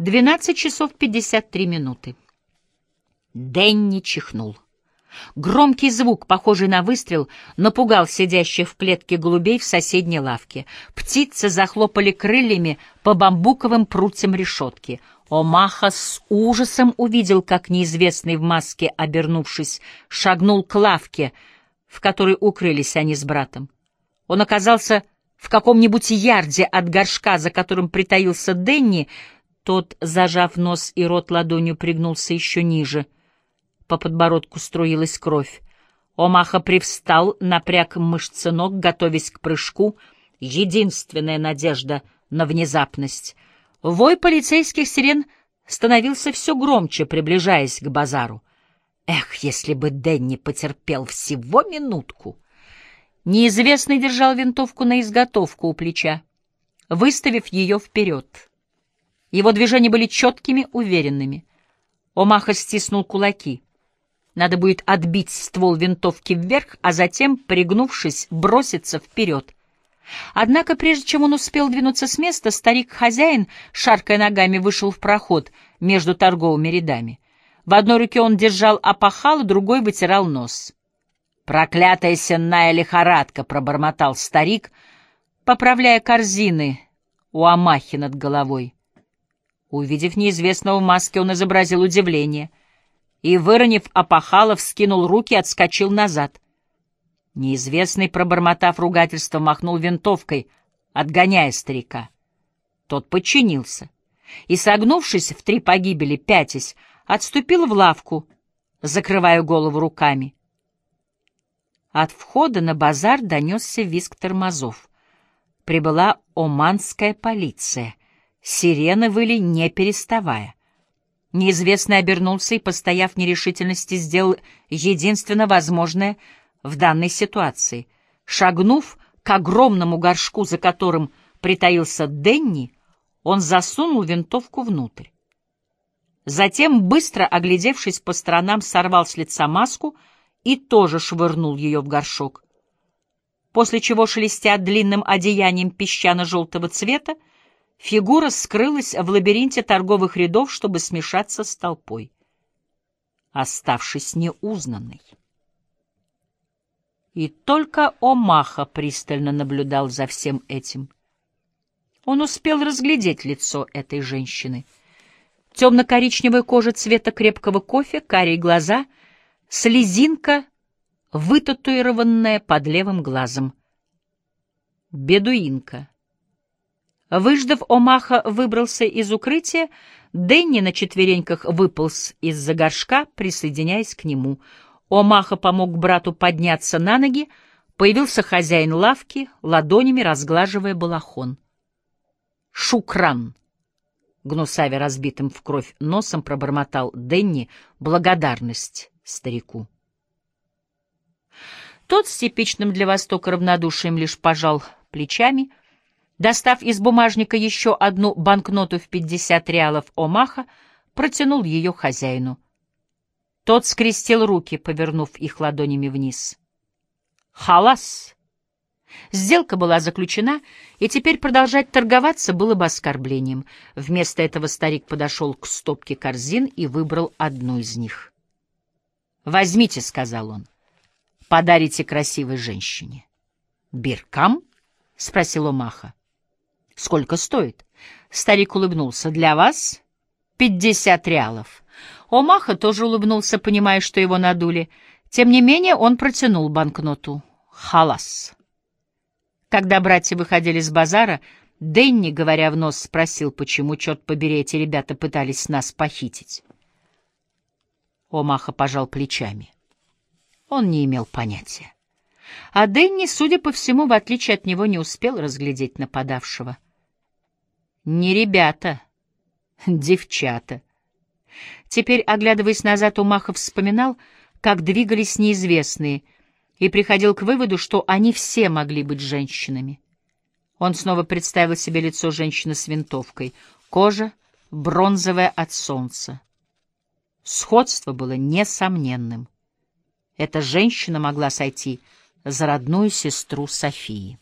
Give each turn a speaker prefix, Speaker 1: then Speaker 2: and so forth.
Speaker 1: 12 часов 53 минуты. Дэнни чихнул. Громкий звук, похожий на выстрел, напугал сидящих в клетке голубей в соседней лавке. Птицы захлопали крыльями по бамбуковым прутьям решетки. Омаха с ужасом увидел, как неизвестный в маске, обернувшись, шагнул к лавке, в которой укрылись они с братом. Он оказался в каком-нибудь ярде от горшка, за которым притаился Денни, тот, зажав нос и рот ладонью, пригнулся еще ниже — по подбородку струилась кровь. Омаха привстал, напряг мышцы ног, готовясь к прыжку. Единственная надежда на внезапность. Вой полицейских сирен становился все громче, приближаясь к базару. Эх, если бы Дэнни потерпел всего минутку! Неизвестный держал винтовку на изготовку у плеча, выставив ее вперед. Его движения были четкими, уверенными. Омаха стиснул кулаки. Надо будет отбить ствол винтовки вверх, а затем, пригнувшись, броситься вперед. Однако, прежде чем он успел двинуться с места, старик-хозяин, шаркая ногами, вышел в проход между торговыми рядами. В одной руке он держал опахал, другой вытирал нос. «Проклятая сенная лихорадка!» — пробормотал старик, поправляя корзины у Амахи над головой. Увидев неизвестного в маске, он изобразил удивление — и, выронив опахалов, скинул руки и отскочил назад. Неизвестный, пробормотав ругательство, махнул винтовкой, отгоняя старика. Тот подчинился и, согнувшись в три погибели, пятясь, отступил в лавку, закрывая голову руками. От входа на базар донесся визг тормозов. Прибыла оманская полиция. Сирены выли не переставая. Неизвестный обернулся и, постояв в нерешительности, сделал единственно возможное в данной ситуации. Шагнув к огромному горшку, за которым притаился Денни, он засунул винтовку внутрь. Затем, быстро оглядевшись по сторонам, сорвал с лица маску и тоже швырнул ее в горшок. После чего, шелестя длинным одеянием песчано-желтого цвета, Фигура скрылась в лабиринте торговых рядов, чтобы смешаться с толпой, оставшись неузнанной. И только Омаха пристально наблюдал за всем этим. Он успел разглядеть лицо этой женщины. Темно-коричневая кожа цвета крепкого кофе, карие глаза, слезинка, вытатуированная под левым глазом. Бедуинка. Выждав, Омаха выбрался из укрытия, Дэнни на четвереньках выполз из-за горшка, присоединяясь к нему. Омаха помог брату подняться на ноги, появился хозяин лавки, ладонями разглаживая балахон. «Шукран!» — гнусаве разбитым в кровь носом пробормотал Дэнни благодарность старику. Тот с типичным для Востока равнодушием лишь пожал плечами — Достав из бумажника еще одну банкноту в пятьдесят реалов Омаха, протянул ее хозяину. Тот скрестил руки, повернув их ладонями вниз. «Халас!» Сделка была заключена, и теперь продолжать торговаться было бы оскорблением. Вместо этого старик подошел к стопке корзин и выбрал одну из них. «Возьмите», — сказал он, — «подарите красивой женщине». «Биркам?» — спросил Омаха. Сколько стоит? Старик улыбнулся. Для вас пятьдесят реалов. Омаха тоже улыбнулся, понимая, что его надули. Тем не менее он протянул банкноту. Халас. Когда братья выходили с базара, Дэнни, говоря в нос, спросил, почему, черт побери, эти ребята пытались нас похитить. Омаха пожал плечами. Он не имел понятия. А Дэнни, судя по всему, в отличие от него, не успел разглядеть нападавшего. Не ребята, девчата. Теперь, оглядываясь назад, Умахов вспоминал, как двигались неизвестные, и приходил к выводу, что они все могли быть женщинами. Он снова представил себе лицо женщины с винтовкой, кожа бронзовая от солнца. Сходство было несомненным. Эта женщина могла сойти за родную сестру Софии.